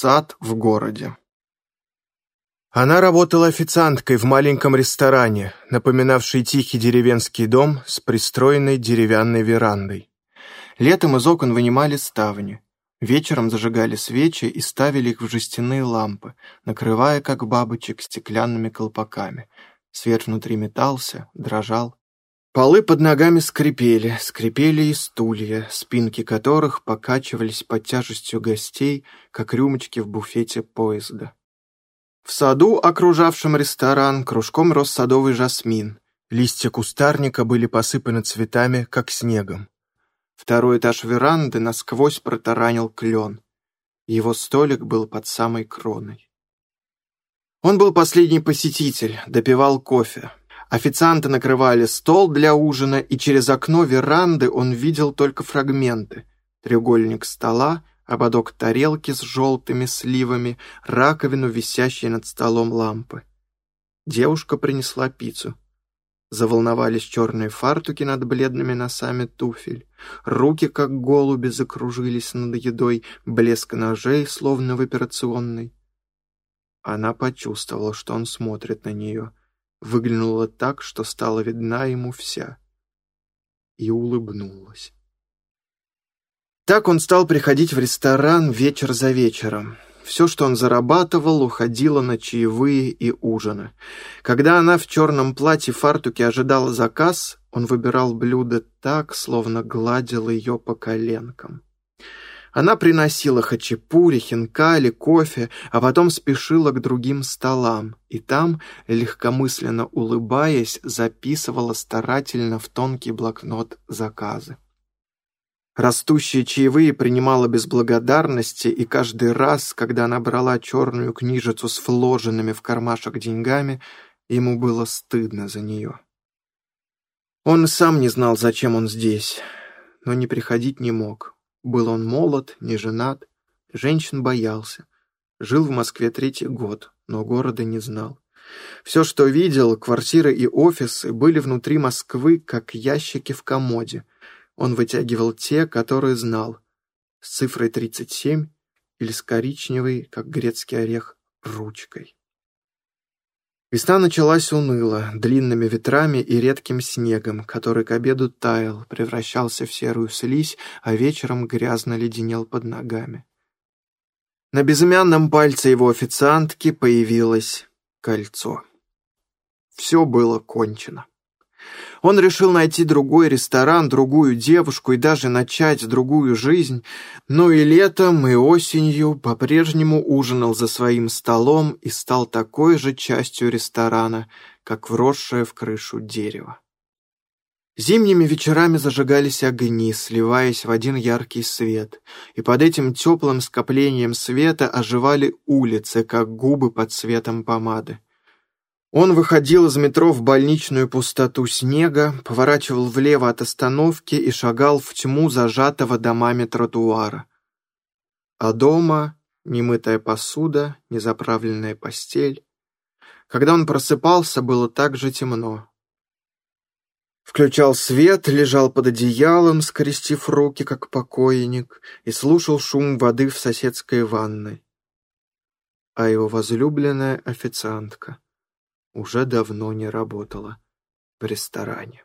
Сад в городе. Она работала официанткой в маленьком ресторане, напоминавший тихий деревенский дом с пристроенной деревянной верандой. Летом из окон вынимали ставни. Вечером зажигали свечи и ставили их в жестяные лампы, накрывая, как бабочек, стеклянными колпаками. Свет внутри метался, дрожал. Полы под ногами скрипели, скрипели и стулья, спинки которых покачивались под тяжестью гостей, как рюмочки в буфете поезда. В саду, окружавшем ресторан, кружком рос садовый жасмин. Листья кустарника были посыпаны цветами, как снегом. Второй этаж веранды насквозь протаранил клен. Его столик был под самой кроной. Он был последний посетитель, допивал кофе. Официанты накрывали стол для ужина, и через окно веранды он видел только фрагменты. Треугольник стола, ободок тарелки с желтыми сливами, раковину, висящей над столом лампы. Девушка принесла пиццу. Заволновались черные фартуки над бледными носами туфель. Руки, как голуби, закружились над едой, блеск ножей, словно в операционной. Она почувствовала, что он смотрит на нее выглянула так, что стала видна ему вся, и улыбнулась. Так он стал приходить в ресторан вечер за вечером. Все, что он зарабатывал, уходило на чаевые и ужины. Когда она в черном платье фартуке ожидала заказ, он выбирал блюда так, словно гладил ее по коленкам. Она приносила хачапури, хинкали, кофе, а потом спешила к другим столам, и там, легкомысленно улыбаясь, записывала старательно в тонкий блокнот заказы. Растущие чаевые принимала без благодарности, и каждый раз, когда она брала черную книжицу с вложенными в кармашек деньгами, ему было стыдно за нее. Он сам не знал, зачем он здесь, но не приходить не мог. Был он молод, не женат, женщин боялся. Жил в Москве третий год, но города не знал. Все, что видел, квартиры и офисы, были внутри Москвы, как ящики в комоде. Он вытягивал те, которые знал, с цифрой 37 или с коричневой, как грецкий орех, ручкой. Весна началась уныло, длинными ветрами и редким снегом, который к обеду таял, превращался в серую слизь, а вечером грязно леденел под ногами. На безымянном пальце его официантки появилось кольцо. Все было кончено. Он решил найти другой ресторан, другую девушку и даже начать другую жизнь, но и летом, и осенью по-прежнему ужинал за своим столом и стал такой же частью ресторана, как вросшее в крышу дерево. Зимними вечерами зажигались огни, сливаясь в один яркий свет, и под этим теплым скоплением света оживали улицы, как губы под цветом помады. Он выходил из метро в больничную пустоту снега, поворачивал влево от остановки и шагал в тьму зажатого домами тротуара. А дома немытая посуда, незаправленная постель. Когда он просыпался, было так же темно. Включал свет, лежал под одеялом, скрестив руки, как покойник, и слушал шум воды в соседской ванной. А его возлюбленная официантка уже давно не работала в ресторане.